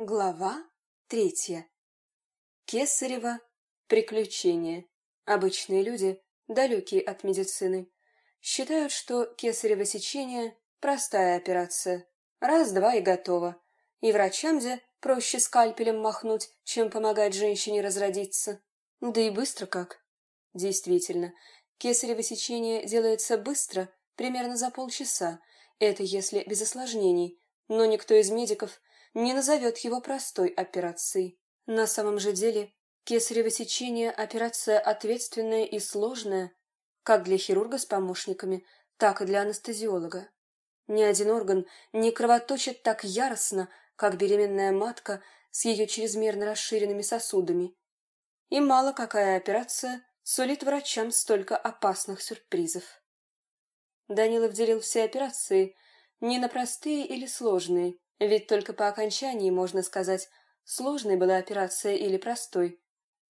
Глава третья. Кесарево приключение. Обычные люди, далекие от медицины, считают, что кесарево сечение – простая операция. Раз-два и готово. И врачам где проще скальпелем махнуть, чем помогать женщине разродиться. Да и быстро как. Действительно, кесарево сечение делается быстро, примерно за полчаса. Это если без осложнений. Но никто из медиков не назовет его простой операцией. На самом же деле, кесарево сечение – операция ответственная и сложная, как для хирурга с помощниками, так и для анестезиолога. Ни один орган не кровоточит так яростно, как беременная матка с ее чрезмерно расширенными сосудами. И мало какая операция сулит врачам столько опасных сюрпризов. Данилов делил все операции не на простые или сложные, ведь только по окончании можно сказать, сложной была операция или простой,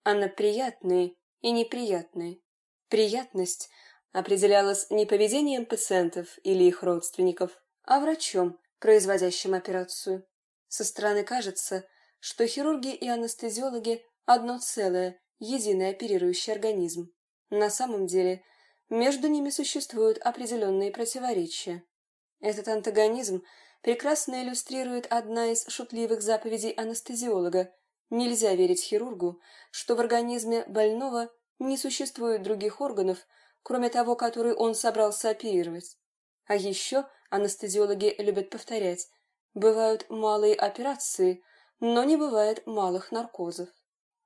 а на приятные и неприятные. Приятность определялась не поведением пациентов или их родственников, а врачом, производящим операцию. Со стороны кажется, что хирурги и анестезиологи – одно целое, единый оперирующий организм. На самом деле, между ними существуют определенные противоречия. Этот антагонизм – прекрасно иллюстрирует одна из шутливых заповедей анестезиолога. Нельзя верить хирургу, что в организме больного не существует других органов, кроме того, который он собрался оперировать. А еще анестезиологи любят повторять, бывают малые операции, но не бывает малых наркозов.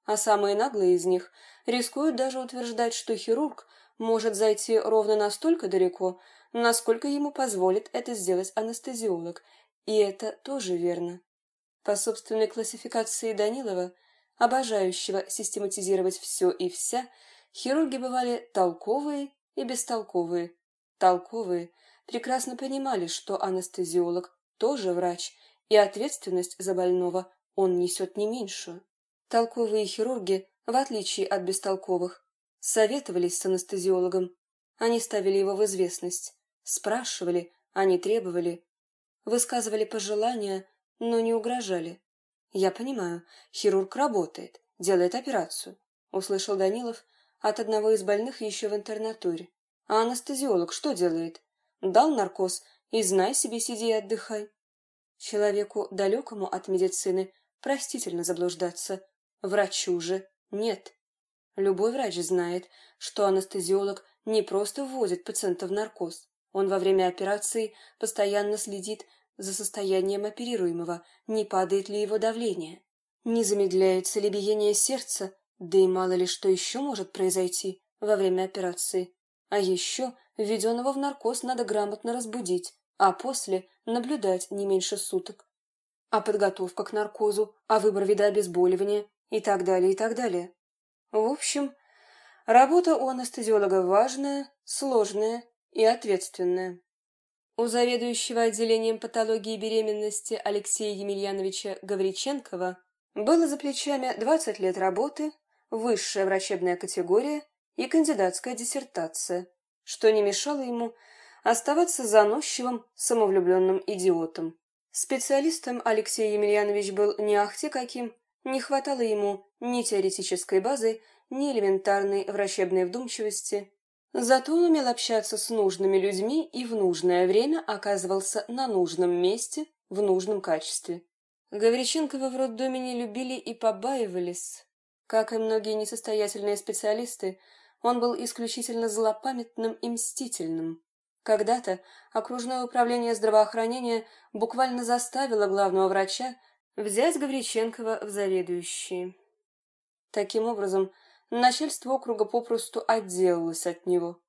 А самые наглые из них рискуют даже утверждать, что хирург может зайти ровно настолько далеко, насколько ему позволит это сделать анестезиолог, и это тоже верно. По собственной классификации Данилова, обожающего систематизировать все и вся, хирурги бывали толковые и бестолковые. Толковые прекрасно понимали, что анестезиолог тоже врач, и ответственность за больного он несет не меньшую. Толковые хирурги, в отличие от бестолковых, советовались с анестезиологом. Они ставили его в известность. Спрашивали, а не требовали. Высказывали пожелания, но не угрожали. «Я понимаю, хирург работает, делает операцию», — услышал Данилов от одного из больных еще в интернатуре. «А анестезиолог что делает? Дал наркоз и знай себе, сиди и отдыхай». Человеку, далекому от медицины, простительно заблуждаться. Врачу же нет. Любой врач знает, что анестезиолог не просто вводит пациента в наркоз. Он во время операции постоянно следит за состоянием оперируемого, не падает ли его давление, не замедляется ли биение сердца, да и мало ли что еще может произойти во время операции. А еще введенного в наркоз надо грамотно разбудить, а после наблюдать не меньше суток. А подготовка к наркозу, а выбор вида обезболивания и так далее, и так далее. В общем, работа у анестезиолога важная, сложная и ответственная. У заведующего отделением патологии беременности Алексея Емельяновича Гавриченкова было за плечами 20 лет работы, высшая врачебная категория и кандидатская диссертация, что не мешало ему оставаться заносчивым, самовлюбленным идиотом. Специалистом Алексей Емельянович был не ахти каким, не хватало ему ни теоретической базы, ни элементарной врачебной вдумчивости, Зато он умел общаться с нужными людьми и в нужное время оказывался на нужном месте в нужном качестве. Гавриченкова в роддоме не любили и побаивались. Как и многие несостоятельные специалисты, он был исключительно злопамятным и мстительным. Когда-то окружное управление здравоохранения буквально заставило главного врача взять Гавриченкова в заведующие. Таким образом, начальство округа попросту отделалось от него.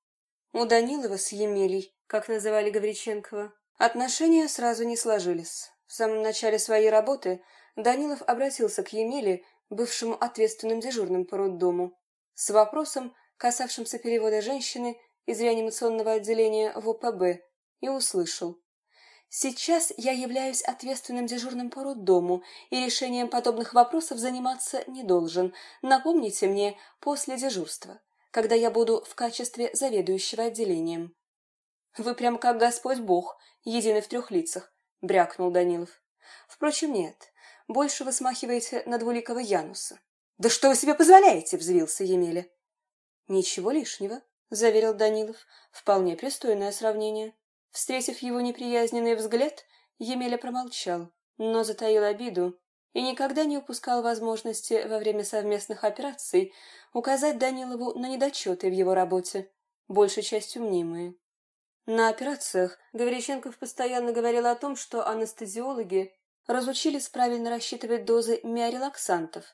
У Данилова с Емелей, как называли Гавриченкова, отношения сразу не сложились. В самом начале своей работы Данилов обратился к Емеле, бывшему ответственным дежурным по роддому, с вопросом, касавшимся перевода женщины из реанимационного отделения в ОПБ, и услышал. Сейчас я являюсь ответственным дежурным по роддому, и решением подобных вопросов заниматься не должен. Напомните мне после дежурства, когда я буду в качестве заведующего отделением. Вы прям как Господь Бог, единый в трех лицах, брякнул Данилов. Впрочем, нет. больше вы смахиваете на двуликого Януса. «Да что вы себе позволяете?» — взвился Емеля. «Ничего лишнего», — заверил Данилов. «Вполне пристойное сравнение». Встретив его неприязненный взгляд, Емеля промолчал, но затаил обиду и никогда не упускал возможности во время совместных операций указать Данилову на недочеты в его работе, большей частью мнимые. На операциях Гавриченков постоянно говорил о том, что анестезиологи разучились правильно рассчитывать дозы миорелаксантов,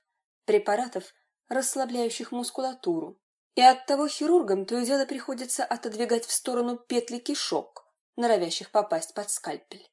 препаратов, расслабляющих мускулатуру. И оттого хирургам то и дело приходится отодвигать в сторону петли кишок, норовящих попасть под скальпель.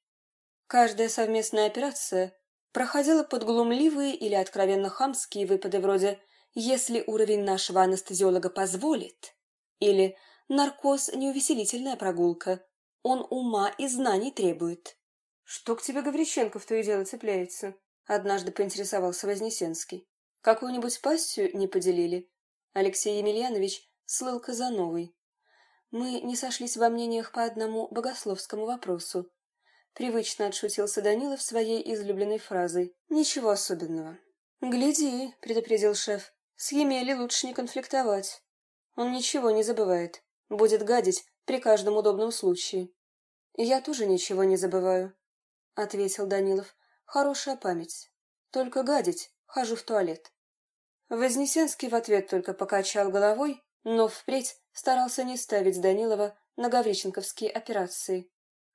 Каждая совместная операция проходила под глумливые или откровенно хамские выпады вроде «если уровень нашего анестезиолога позволит» или «наркоз – неувеселительная прогулка, он ума и знаний требует». «Что к тебе Гавриченков то и дело цепляется?» – однажды поинтересовался Вознесенский. «Какую-нибудь пассию не поделили?» Алексей Емельянович слыл Казановой. Мы не сошлись во мнениях по одному богословскому вопросу. Привычно отшутился Данилов своей излюбленной фразой. «Ничего особенного». «Гляди», — предупредил шеф, — «с Емели лучше не конфликтовать. Он ничего не забывает, будет гадить при каждом удобном случае». «Я тоже ничего не забываю», — ответил Данилов. «Хорошая память. Только гадить хожу в туалет». Вознесенский в ответ только покачал головой, но впредь старался не ставить Данилова на гавриченковские операции.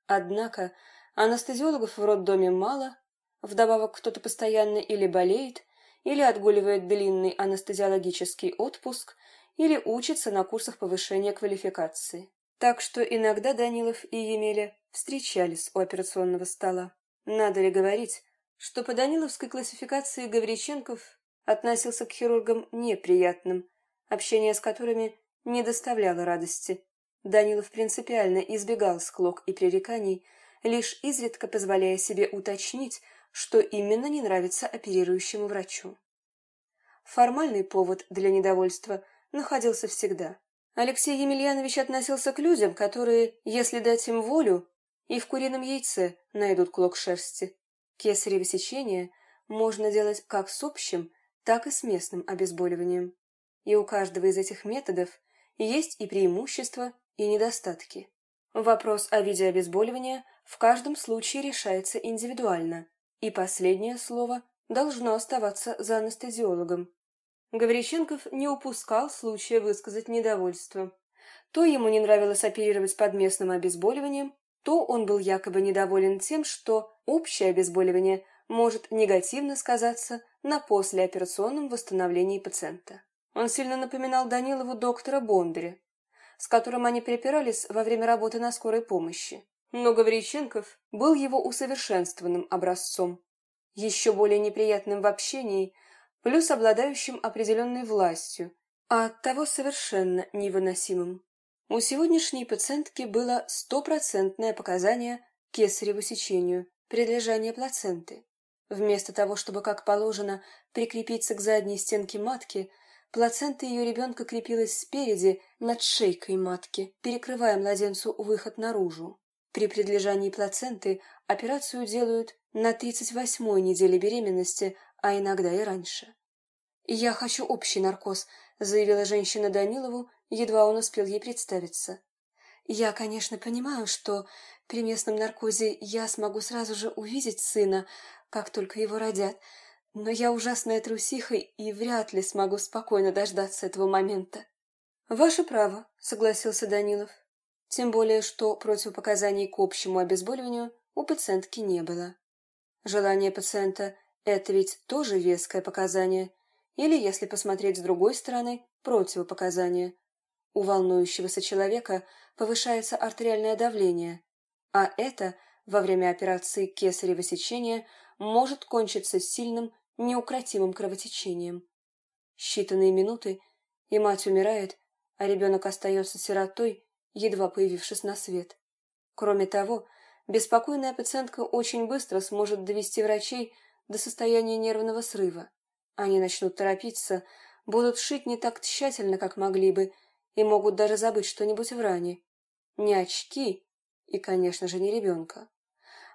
Однако анестезиологов в роддоме мало, вдобавок кто-то постоянно или болеет, или отгуливает длинный анестезиологический отпуск, или учится на курсах повышения квалификации. Так что иногда Данилов и Емеля встречались у операционного стола. Надо ли говорить, что по Даниловской классификации Гавриченков относился к хирургам неприятным, общение с которыми не доставляло радости. Данилов принципиально избегал склок и пререканий, лишь изредка позволяя себе уточнить, что именно не нравится оперирующему врачу. Формальный повод для недовольства находился всегда. Алексей Емельянович относился к людям, которые, если дать им волю, и в курином яйце найдут клок шерсти. Кесарево сечение можно делать как с общим, так и с местным обезболиванием. И у каждого из этих методов есть и преимущества, и недостатки. Вопрос о виде обезболивания в каждом случае решается индивидуально, и последнее слово должно оставаться за анестезиологом. Гавриченков не упускал случая высказать недовольство. То ему не нравилось оперировать под местным обезболиванием, то он был якобы недоволен тем, что общее обезболивание может негативно сказаться на послеоперационном восстановлении пациента. Он сильно напоминал Данилову доктора Бондаря, с которым они припирались во время работы на скорой помощи. Но Гавриченков был его усовершенствованным образцом, еще более неприятным в общении, плюс обладающим определенной властью, а оттого совершенно невыносимым. У сегодняшней пациентки было стопроцентное показание кесареву сечению, прилежание плаценты. Вместо того, чтобы, как положено, прикрепиться к задней стенке матки, плацента ее ребенка крепилась спереди, над шейкой матки, перекрывая младенцу выход наружу. При предлежании плаценты операцию делают на 38-й неделе беременности, а иногда и раньше. «Я хочу общий наркоз», — заявила женщина Данилову, едва он успел ей представиться. «Я, конечно, понимаю, что при местном наркозе я смогу сразу же увидеть сына, как только его родят. Но я ужасная трусиха и вряд ли смогу спокойно дождаться этого момента. «Ваше право», — согласился Данилов. Тем более, что противопоказаний к общему обезболиванию у пациентки не было. Желание пациента – это ведь тоже веское показание, или, если посмотреть с другой стороны, противопоказание. У волнующегося человека повышается артериальное давление, а это во время операции кесарево сечения – может кончиться сильным, неукротимым кровотечением. Считанные минуты, и мать умирает, а ребенок остается сиротой, едва появившись на свет. Кроме того, беспокойная пациентка очень быстро сможет довести врачей до состояния нервного срыва. Они начнут торопиться, будут шить не так тщательно, как могли бы, и могут даже забыть что-нибудь в ране. Не очки и, конечно же, не ребенка.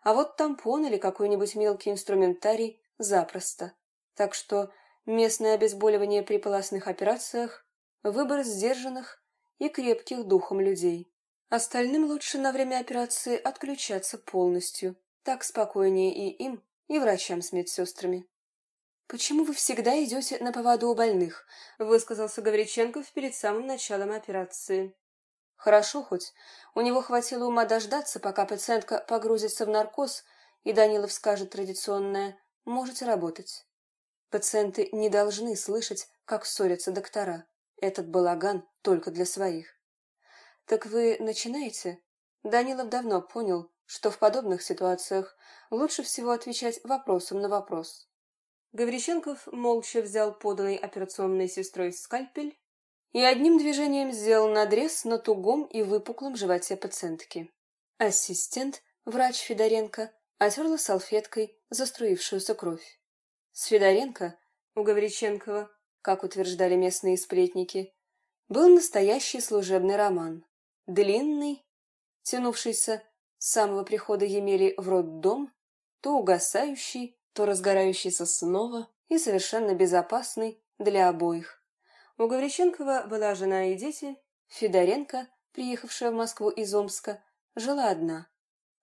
А вот тампон или какой-нибудь мелкий инструментарий запросто. Так что местное обезболивание при полостных операциях – выбор сдержанных и крепких духом людей. Остальным лучше на время операции отключаться полностью. Так спокойнее и им, и врачам с медсестрами. «Почему вы всегда идете на поводу у больных?» – высказался Гавриченков перед самым началом операции. Хорошо хоть. У него хватило ума дождаться, пока пациентка погрузится в наркоз, и Данилов скажет традиционное «можете работать». Пациенты не должны слышать, как ссорятся доктора. Этот балаган только для своих. «Так вы начинаете?» Данилов давно понял, что в подобных ситуациях лучше всего отвечать вопросом на вопрос. Гаврищенков молча взял поданный операционной сестрой скальпель и одним движением сделал надрез на тугом и выпуклом животе пациентки. Ассистент, врач Федоренко, отерла салфеткой заструившуюся кровь. С Федоренко, у Гавриченкова, как утверждали местные сплетники, был настоящий служебный роман. Длинный, тянувшийся с самого прихода Емели в роддом, то угасающий, то разгорающийся снова и совершенно безопасный для обоих. У Гавриченкова была жена и дети, Федоренко, приехавшая в Москву из Омска, жила одна.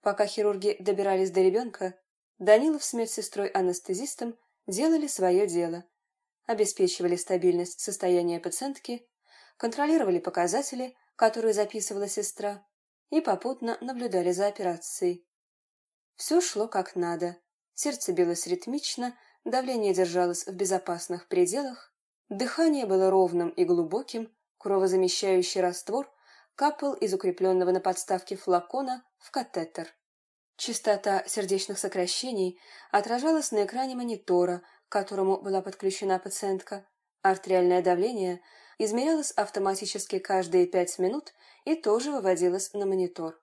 Пока хирурги добирались до ребенка, Данилов с медсестрой-анестезистом делали свое дело. Обеспечивали стабильность состояния пациентки, контролировали показатели, которые записывала сестра, и попутно наблюдали за операцией. Все шло как надо. Сердце билось ритмично, давление держалось в безопасных пределах, Дыхание было ровным и глубоким, кровозамещающий раствор капал из укрепленного на подставке флакона в катетер. Частота сердечных сокращений отражалась на экране монитора, к которому была подключена пациентка. Артериальное давление измерялось автоматически каждые пять минут и тоже выводилось на монитор.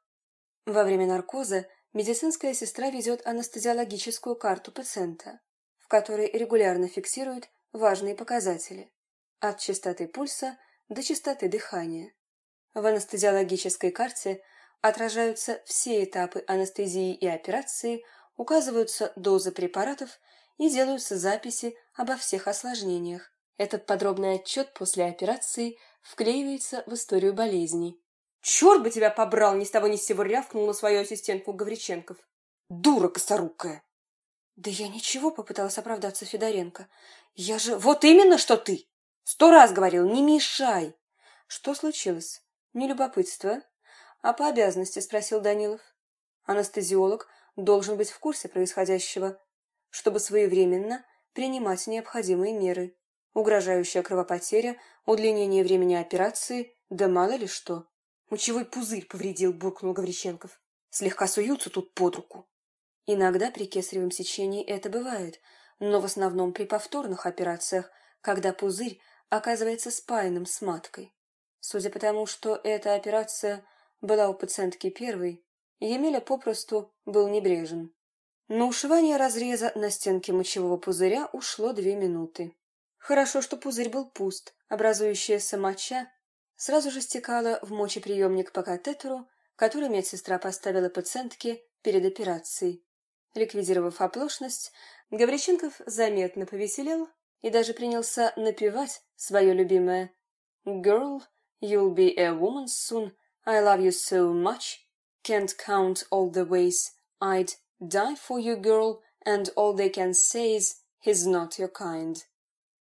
Во время наркоза медицинская сестра ведет анестезиологическую карту пациента, в которой регулярно фиксирует важные показатели от частоты пульса до частоты дыхания. В анестезиологической карте отражаются все этапы анестезии и операции, указываются дозы препаратов и делаются записи обо всех осложнениях. Этот подробный отчет после операции вклеивается в историю болезни. «Черт бы тебя побрал!» — ни с того ни с сего рявкнул на свою ассистентку Гавриченков. «Дура косорукая!» «Да я ничего», — попыталась оправдаться Федоренко. «Я же...» «Вот именно, что ты! Сто раз говорил, не мешай!» «Что случилось? Не любопытство?» «А по обязанности?» — спросил Данилов. «Анестезиолог должен быть в курсе происходящего, чтобы своевременно принимать необходимые меры. Угрожающая кровопотеря, удлинение времени операции, да мало ли что». «Мочевой пузырь повредил», — буркнул Гаврищенков. «Слегка суются тут под руку». Иногда при кесаревом сечении это бывает, но в основном при повторных операциях, когда пузырь оказывается спаянным с маткой. Судя по тому, что эта операция была у пациентки первой, Емеля попросту был небрежен. На ушивание разреза на стенке мочевого пузыря ушло две минуты. Хорошо, что пузырь был пуст, образующаяся моча сразу же стекала в мочеприемник по катетеру, который медсестра поставила пациентке перед операцией. Ликвидировав оплошность, Гавриченков заметно повеселел и даже принялся напевать свое любимое «Girl, you'll be a woman soon, I love you so much, can't count all the ways I'd die for you, girl, and all they can say is he's not your kind».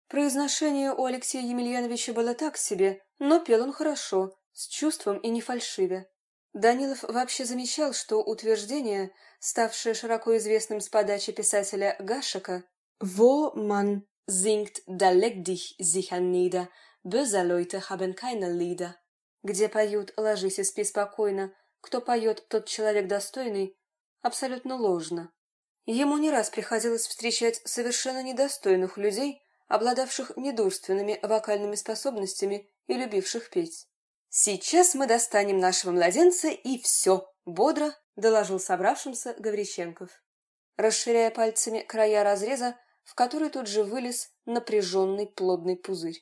Произношение у Алексея Емельяновича было так себе, но пел он хорошо, с чувством и не фальшивя. Данилов вообще замечал, что утверждение, ставшее широко известным с подачи писателя Гашека «Wo man singt, da leg dich sicher nieder, böse Leute haben keine Lieder», где поют «Ложись и спи спокойно», кто поет «Тот человек достойный», абсолютно ложно. Ему не раз приходилось встречать совершенно недостойных людей, обладавших недурственными вокальными способностями и любивших петь. «Сейчас мы достанем нашего младенца, и все!» — бодро доложил собравшимся Гавриченков, расширяя пальцами края разреза, в который тут же вылез напряженный плодный пузырь.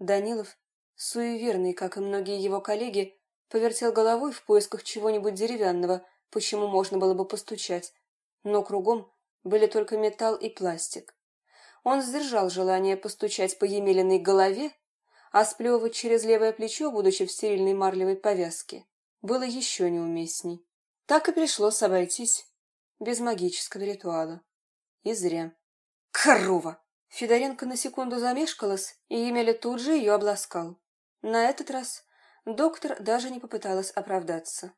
Данилов, суеверный, как и многие его коллеги, повертел головой в поисках чего-нибудь деревянного, почему можно было бы постучать, но кругом были только металл и пластик. Он сдержал желание постучать по Емелиной голове, а сплевывать через левое плечо, будучи в стерильной марлевой повязке, было еще неуместней. Так и пришлось обойтись без магического ритуала. И зря. Корова! Федоренко на секунду замешкалась, и Емеля тут же ее обласкал. На этот раз доктор даже не попыталась оправдаться.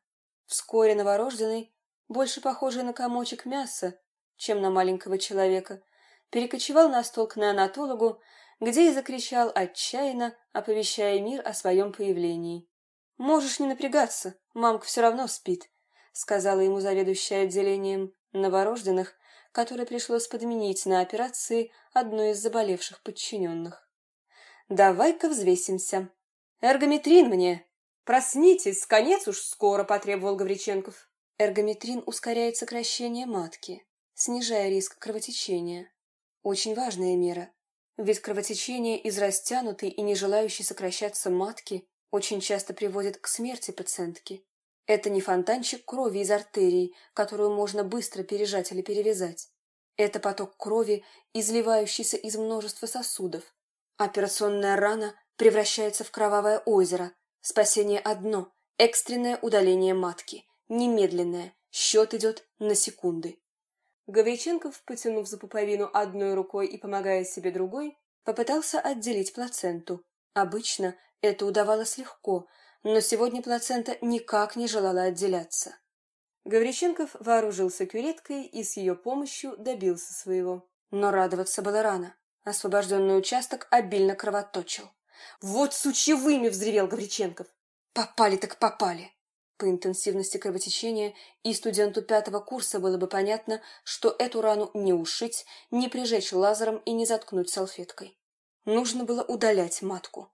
Вскоре новорожденный, больше похожий на комочек мяса, чем на маленького человека, перекочевал на стол к неонатологу, где и закричал отчаянно, оповещая мир о своем появлении. «Можешь не напрягаться, мамка все равно спит», — сказала ему заведующая отделением новорожденных, которой пришлось подменить на операции одну из заболевших подчиненных. «Давай-ка взвесимся. Эргометрин мне! Проснитесь, конец уж скоро!» — потребовал Гавриченков. Эргометрин ускоряет сокращение матки, снижая риск кровотечения. Очень важная мера, ведь кровотечение из растянутой и не желающей сокращаться матки очень часто приводит к смерти пациентки. Это не фонтанчик крови из артерий, которую можно быстро пережать или перевязать. Это поток крови, изливающийся из множества сосудов. Операционная рана превращается в кровавое озеро. Спасение одно – экстренное удаление матки. Немедленное. Счет идет на секунды. Гавриченков, потянув за пуповину одной рукой и помогая себе другой, попытался отделить плаценту. Обычно это удавалось легко, но сегодня плацента никак не желала отделяться. Гавриченков вооружился кюреткой и с ее помощью добился своего. Но радоваться было рано. Освобожденный участок обильно кровоточил. «Вот сучевыми!» — взревел Гавриченков. «Попали так попали!» По интенсивности кровотечения и студенту пятого курса было бы понятно, что эту рану не ушить, не прижечь лазером и не заткнуть салфеткой. Нужно было удалять матку.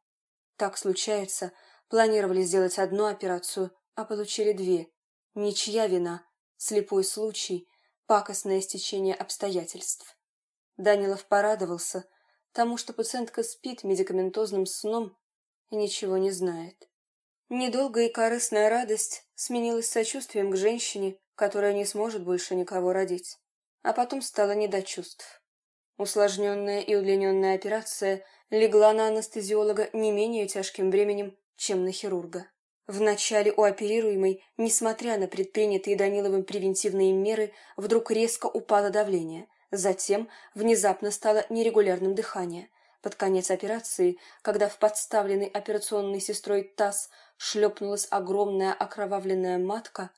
Так случается, планировали сделать одну операцию, а получили две. Ничья вина, слепой случай, пакостное стечение обстоятельств. Данилов порадовался тому, что пациентка спит медикаментозным сном и ничего не знает. Недолгая и корыстная радость сменилась сочувствием к женщине, которая не сможет больше никого родить. А потом стало не до чувств. Усложненная и удлиненная операция легла на анестезиолога не менее тяжким бременем, чем на хирурга. Вначале у оперируемой, несмотря на предпринятые Даниловым превентивные меры, вдруг резко упало давление. Затем внезапно стало нерегулярным дыхание. Под конец операции, когда в подставленный операционной сестрой таз шлепнулась огромная окровавленная матка,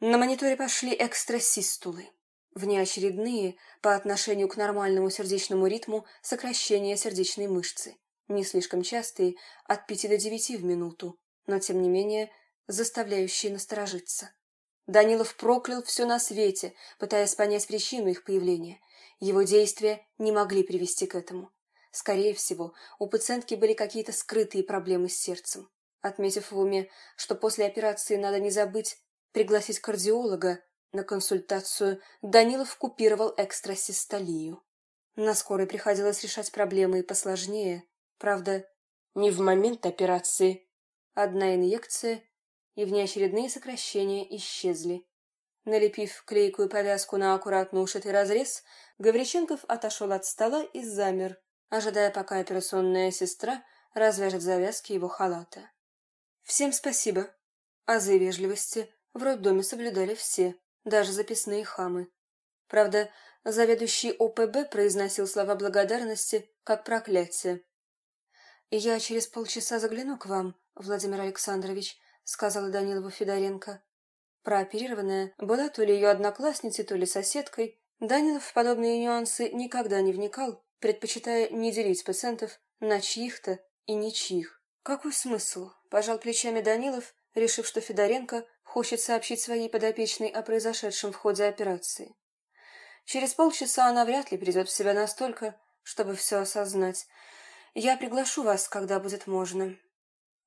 на мониторе пошли экстрасистулы. Внеочередные по отношению к нормальному сердечному ритму сокращения сердечной мышцы. Не слишком частые, от пяти до девяти в минуту, но тем не менее заставляющие насторожиться. Данилов проклял все на свете, пытаясь понять причину их появления. Его действия не могли привести к этому. Скорее всего, у пациентки были какие-то скрытые проблемы с сердцем. Отметив в уме, что после операции надо не забыть пригласить кардиолога на консультацию, Данилов купировал экстрасистолию. На скорой приходилось решать проблемы и посложнее. Правда, не в момент операции. Одна инъекция, и внеочередные сокращения исчезли. Налепив клейкую повязку на аккуратно ушитый разрез, Гавриченков отошел от стола и замер, ожидая, пока операционная сестра развяжет завязки его халата. Всем спасибо. Азы вежливости в роддоме соблюдали все, даже записные хамы. Правда, заведующий ОПБ произносил слова благодарности как проклятие. «Я через полчаса загляну к вам, Владимир Александрович», — сказала Данилова Федоренко. Прооперированная была то ли ее одноклассницей, то ли соседкой. Данилов в подобные нюансы никогда не вникал, предпочитая не делить пациентов на чьих-то и ничьих. Какой смысл? Пожал плечами Данилов, решив, что Федоренко хочет сообщить своей подопечной о произошедшем в ходе операции. Через полчаса она вряд ли придет в себя настолько, чтобы все осознать. Я приглашу вас, когда будет можно.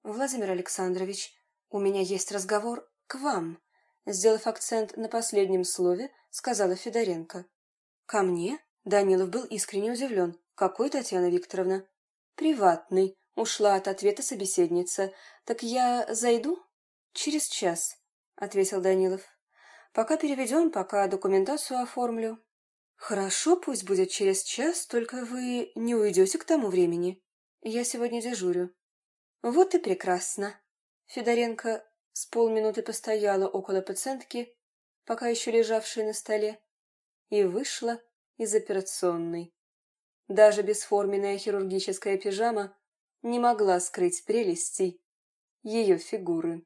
Владимир Александрович, у меня есть разговор к вам. Сделав акцент на последнем слове, сказала Федоренко. Ко мне? Данилов был искренне удивлен. «Какой, Татьяна Викторовна?» «Приватный», — ушла от ответа собеседница. «Так я зайду?» «Через час», — ответил Данилов. «Пока переведем, пока документацию оформлю». Хорошо, пусть будет через час, только вы не уйдете к тому времени. Я сегодня дежурю. Вот и прекрасно. Федоренко с полминуты постояла около пациентки, пока еще лежавшей на столе, и вышла из операционной. Даже бесформенная хирургическая пижама не могла скрыть прелестей ее фигуры.